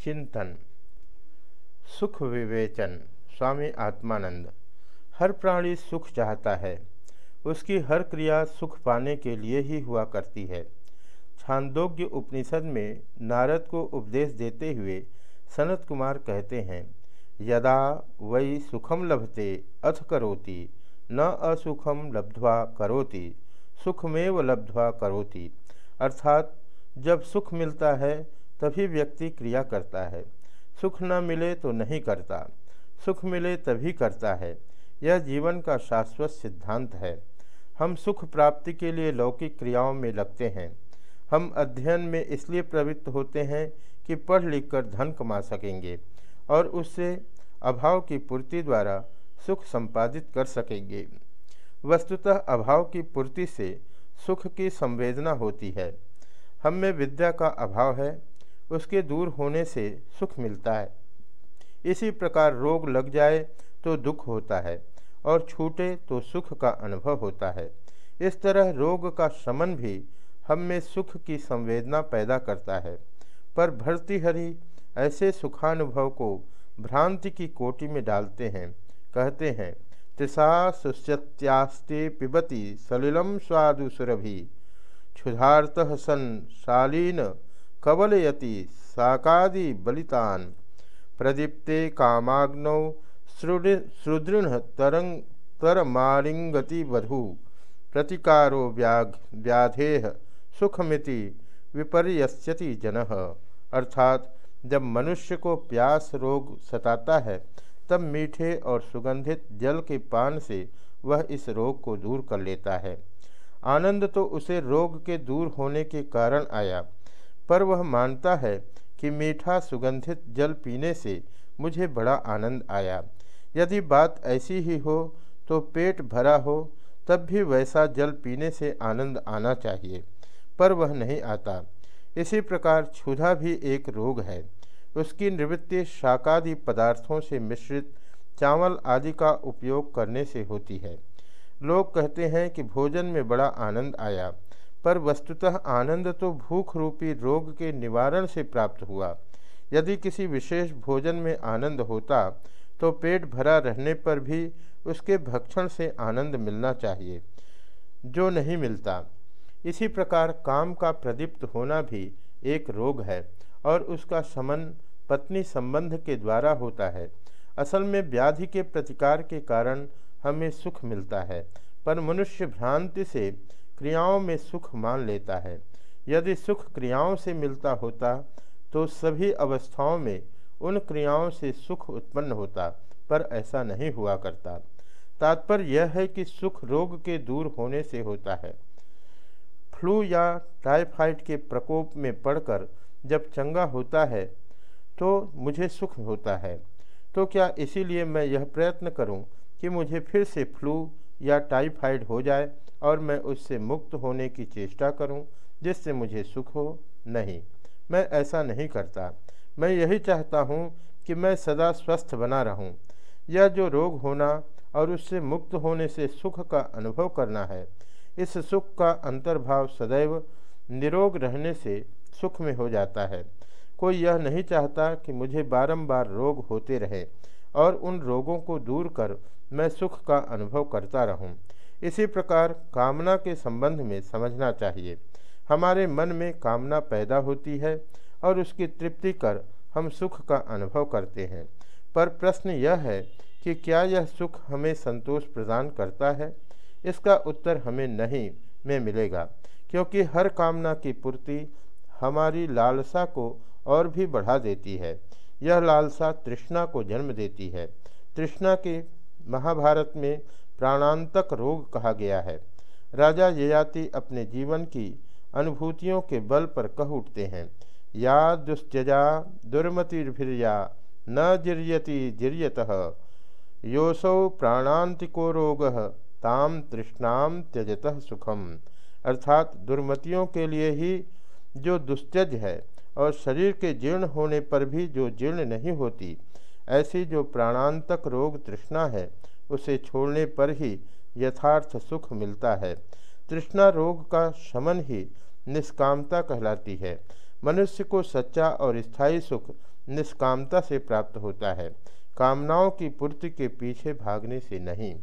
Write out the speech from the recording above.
चिंतन, सुख विवेचन, स्वामी आत्मानंद। हर प्राणी सुख चाहता है। उसकी हर क्रिया सुख पाने के लिए ही हुआ करती है। छांदोग्य उपनिषद में नारद को उपदेश देते हुए सनत कुमार कहते हैं, यदा वही सुखम लभते अथ करोति, न असुखम लब्ध्वा करोति, सुखमेव लब्ध्वा करोति। अर्थात जब सुख मिलता है तभी व्यक्ति क्रिया करता है। सुख न मिले तो नहीं करता। सुख मिले तभी करता है। यह जीवन का शाश्वत सिद्धांत है। हम सुख प्राप्ति के लिए लौकिक क्रियाओं में लगते हैं। हम अध्ययन में इसलिए प्रवृत्त होते हैं कि पढ़ लिख कर धन कमा सकेंगे और उससे अभाव की पूर्ति द्वारा सुख संपादित कर सकेंगे। वस्तुतः अभाव की पूर्ति से सुख की संवेदना होती है। हम में विद्या का अभाव है। उसके दूर होने से सुख मिलता है। इसी प्रकार रोग लग जाए तो दुख होता है और छूटे तो सुख का अनुभव होता है। इस तरह रोग का शमन भी हम में सुख की संवेदना पैदा करता है। पर भर्तृहरि ऐसे सुखानुभव को भ्रांति की कोटि में डालते हैं, कहते हैं त्रिषा सुस्यत्यास्ते पिबती सलिलम स्वादु सुरभि क्षुधार्त सन शालीन कवलयति साकादि बलितान। प्रदीप्ते कामाग्नौ सुदृढ़ तरंग तरमालिंगति वधु। प्रतिकारो व्याघ व्याधेह सुखमिति विपर्यस्यति जन। अर्थात जब मनुष्य को प्यास रोग सताता है, तब मीठे और सुगंधित जल के पान से वह इस रोग को दूर कर लेता है। आनंद तो उसे रोग के दूर होने के कारण आया। पर वह मानता है कि मीठा सुगंधित जल पीने से मुझे बड़ा आनंद आया। यदि बात ऐसी ही हो तो पेट भरा हो, तब भी वैसा जल पीने से आनंद आना चाहिए, पर वह नहीं आता। इसी प्रकार क्षुधा भी एक रोग है। उसकी निवृत्ति शाकादि पदार्थों से मिश्रित चावल आदि का उपयोग करने से होती है। लोग कहते हैं कि भोजन में बड़ा आनंद आया। पर वस्तुतः आनंद तो भूख रूपी रोग के निवारण से प्राप्त हुआ। यदि किसी विशेष भोजन में आनंद होता तो पेट भरा रहने पर भी उसके भक्षण से आनंद मिलना चाहिए, जो नहीं मिलता। इसी प्रकार काम का प्रदीप्त होना भी एक रोग है, और उसका समन पत्नी संबंध के द्वारा होता है। असल में व्याधि के प्रतिकार के कारण हमें सुख मिलता है, पर मनुष्य भ्रांति से क्रियाओं में सुख मान लेता है। यदि सुख क्रियाओं से मिलता होता तो सभी अवस्थाओं में उन क्रियाओं से सुख उत्पन्न होता, पर ऐसा नहीं हुआ करता। तात्पर्य यह है कि सुख रोग के दूर होने से होता है। फ्लू या टाइफाइड के प्रकोप में पड़कर जब चंगा होता है तो मुझे सुख होता है। तो क्या इसीलिए मैं यह प्रयत्न करूँ कि मुझे फिर से फ्लू या टाइफाइड हो जाए और मैं उससे मुक्त होने की चेष्टा करूँ, जिससे मुझे सुख हो, नहीं। मैं ऐसा नहीं करता। मैं यही चाहता हूँ कि मैं सदा स्वस्थ बना रहूँ। यह जो रोग होना और उससे मुक्त होने से सुख का अनुभव करना है, इस सुख का अंतर्भाव सदैव निरोग रहने से सुख में हो जाता है। कोई यह नहीं चाहता कि मुझे बारंबार रोग होते रहे और उन रोगों को दूर कर मैं सुख का अनुभव करता रहूँ। इसी प्रकार कामना के संबंध में समझना चाहिए। हमारे मन में कामना पैदा होती है और उसकी तृप्ति कर हम सुख का अनुभव करते हैं। पर प्रश्न यह है कि क्या यह सुख हमें संतोष प्रदान करता है? इसका उत्तर हमें नहीं में मिलेगा, क्योंकि हर कामना की पूर्ति हमारी लालसा को और भी बढ़ा देती है। यह लालसा तृष्णा को जन्म देती है। तृष्णा के महाभारत में प्राणांतक रोग कहा गया है। राजा ययाति अपने जीवन की अनुभूतियों के बल पर कह उठते हैं। या दुस्त्यजा दुर्मतिर्भिर्या न जिर्यति जिर्यत। योसौ प्राणांतिको रोग ताम तृष्णाम त्यजत सुखम। अर्थात दुर्मतियों के लिए ही जो दुस्त्यज है और शरीर के जीर्ण होने पर भी जो जीर्ण नहीं होती ऐसी जो प्राणांतक रोग तृष्णा है, उसे छोड़ने पर ही यथार्थ सुख मिलता है। तृष्णा रोग का शमन ही निष्कामता कहलाती है। मनुष्य को सच्चा और स्थायी सुख निष्कामता से प्राप्त होता है। कामनाओं की पूर्ति के पीछे भागने से नहीं।